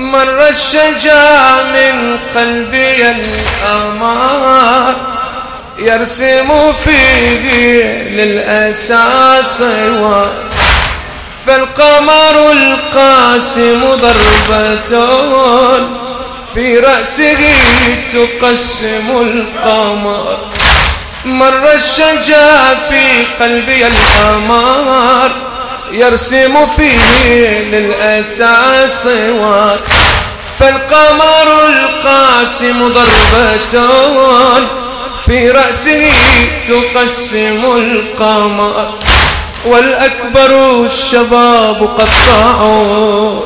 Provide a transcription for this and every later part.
مر الشجا من قلبي الأمان يرسم فيه للأساس فالقمر القاسم ضربة في رأسه تقسم القمر. مر الشجا في قلبي الأمار يرسم فيه للأساس صور فالقمر القاسم ضربة في رأسه تقسم القمر. والأكبر الشباب قطعوا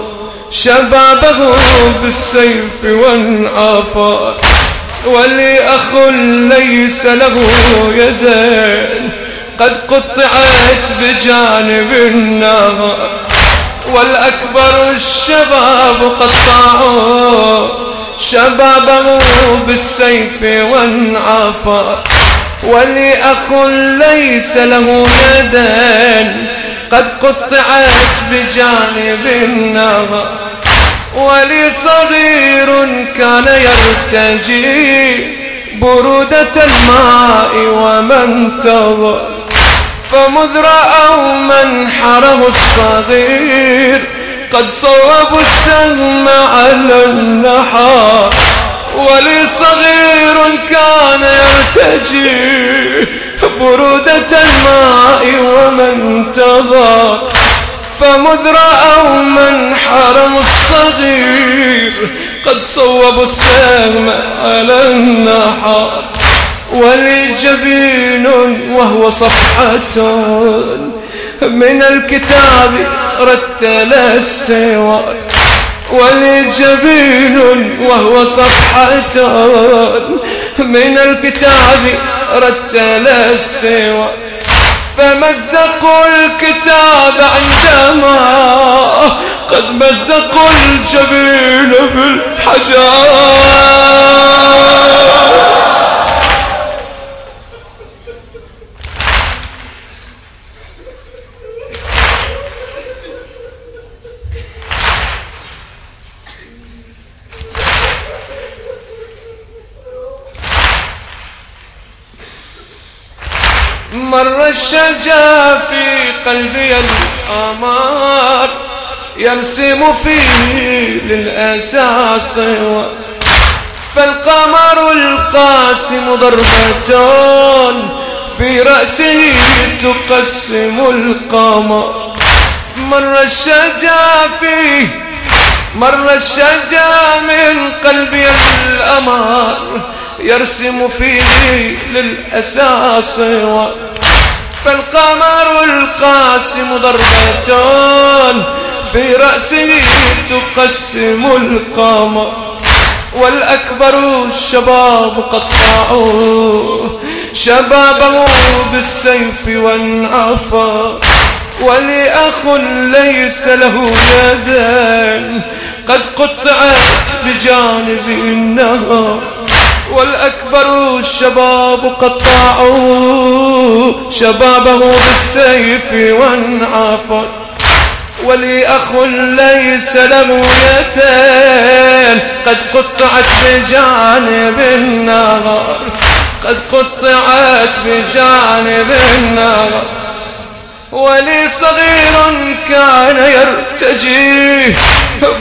شبابه بالسيف والعفار ولي أخ ليس له يدين. قد قطعت بجانب النار والأكبر الشباب قطعوا شبابه بالسيف والعفار ولي أخ ليس له يدين قد قطعت بجانب النار. ولي صغير كان يرتجي برودة الماء ومن تظر فمذ رأوا منحره الصغير. قد صوبوا السهم على النحار ولي صغير كان يرتجي برودة الماء ومن تظر فمذ رأوا من حرم الصغير. قد صوبوا السهم على النحار ولي جبين وهو صفحة من الكتاب رتل السوار ولي جبين وهو صفحة من الكتاب رتل السوار فمزقوا الكتاب عندما قد مزقوا الجبين بالحجار مر الشجا في قلبي الأمار يرسم فيه للأساس فالقمر القاسم ضربة في رأسه تقسم القمر. مر الشجا فيه مر الشجا من قلبي الأمار يرسم فيه للأساس فالقمر القاسم ضربة في رأسه تقسم القمر والأكبر الشباب قطعوا شبابه بالسيف والعفا ولأخ ليس له يدان قد قطعت بجانب النهر والأكبر الشباب قطعوا شبابه بالسيف وانعفر. ولي أخ ليس له يدين قد قطعت بجانب النار قد قطعت بجانب النار ولي صغير كان يرتجي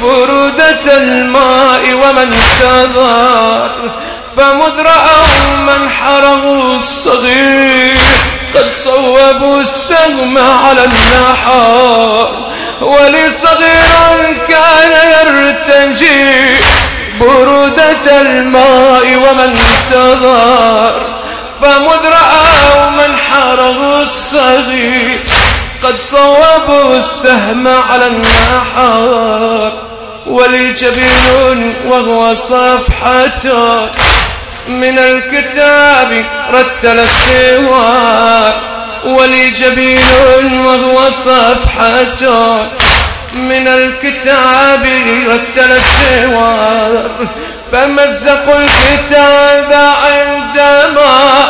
برودة الماء ومن انتظر فمذ رأوا منحره الصغير. قد صوبوا السهم على النحار ولصغير كان يرتجي برودة الماء ومن انتظر. فمذ رأوا منحره الصغير قد صوبوا السهم على النحار. ولي جبين وهو صفحة من الكتاب رتل السوار ولي جبين وهو صفحة. من الكتاب رتل السوار فمزقوا الكتاب عندما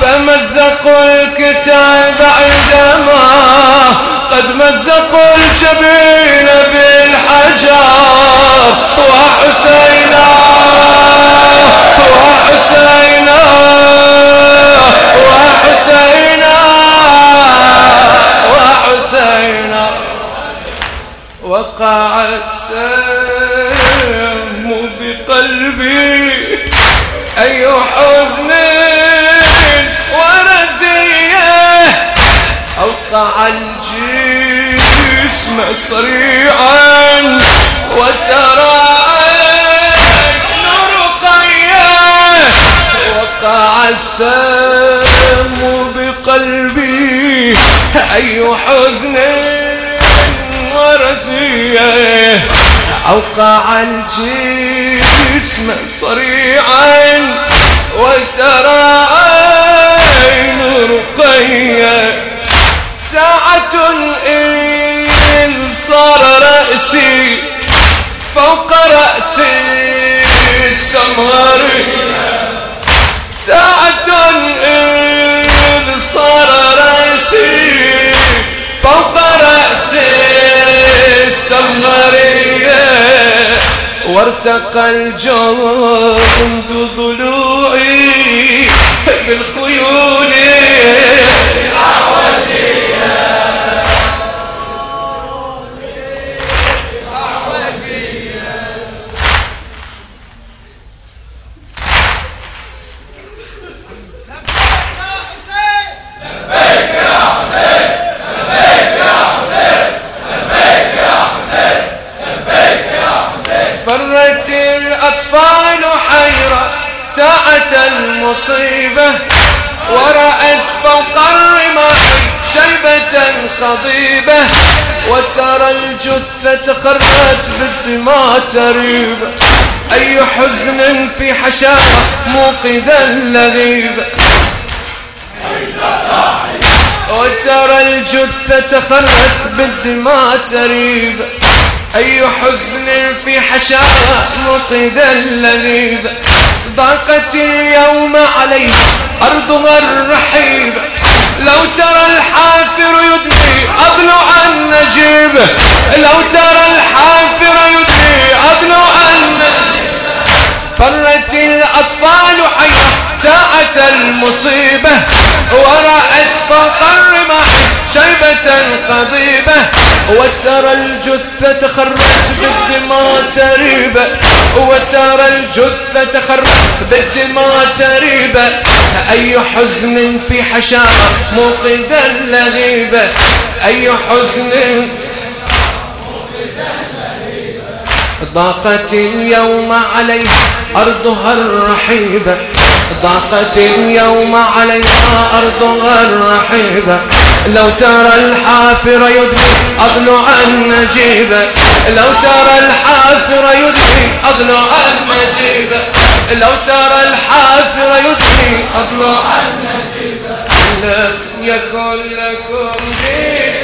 فمزقوا الكتاب عندما قد مزقوا الجبين وقع السهم بقلبي. أي حزن ورزية أوقع الجسم صريعا وترى وقع السهم بقلبي. أي حزن أوقع الجسم صريعا وترى عين رقية. ساعة إن صار رأسي فوق رأسي السمرية السمرية وارتقى الجند ضلوعي. بالخيول خضيبة وترى الجثة خرت بالدماء تريبة أي حزن في حشاها موقدا لغيبة وترى الجثة خرت بالدماء تريبة أي حزن في حشاها موقدا لغيبة ضاقت اليوم عليها أرضها الرحيبة لو ترى الحافر يدني أضلع النجيب لو ترى الحافر يدني أضلع النجيب فرت الأطفال حيا ساعة المصيبة ورأت فوق الرماح شيبة خضيبة وترى الجثة خرت بالدماء تريبة. وترى الجثة خرت بالدماء تريبة. أي حزن في حشاها موقدا لغيبة أي حزن ضاقت اليوم عليها أرضها الرحيبة ضاقت اليوم عليها أرضها الرحيبة لو ترى الحافر يدري أضلع النجيبة لو ترى الحافر يدري أضلع النجيبة لو ترى الحافر يدري أضلع. لم يكن لكم دين.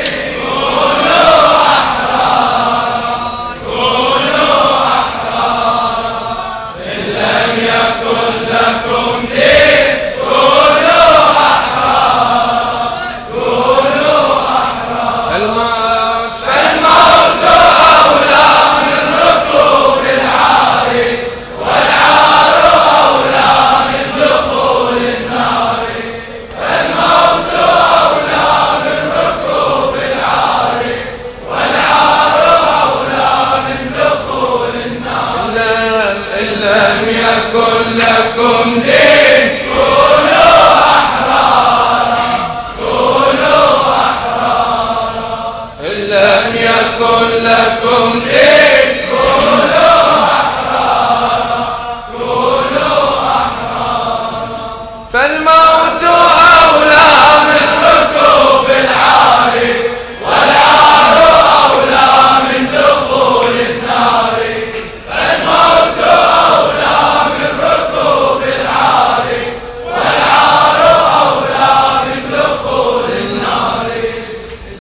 Amém.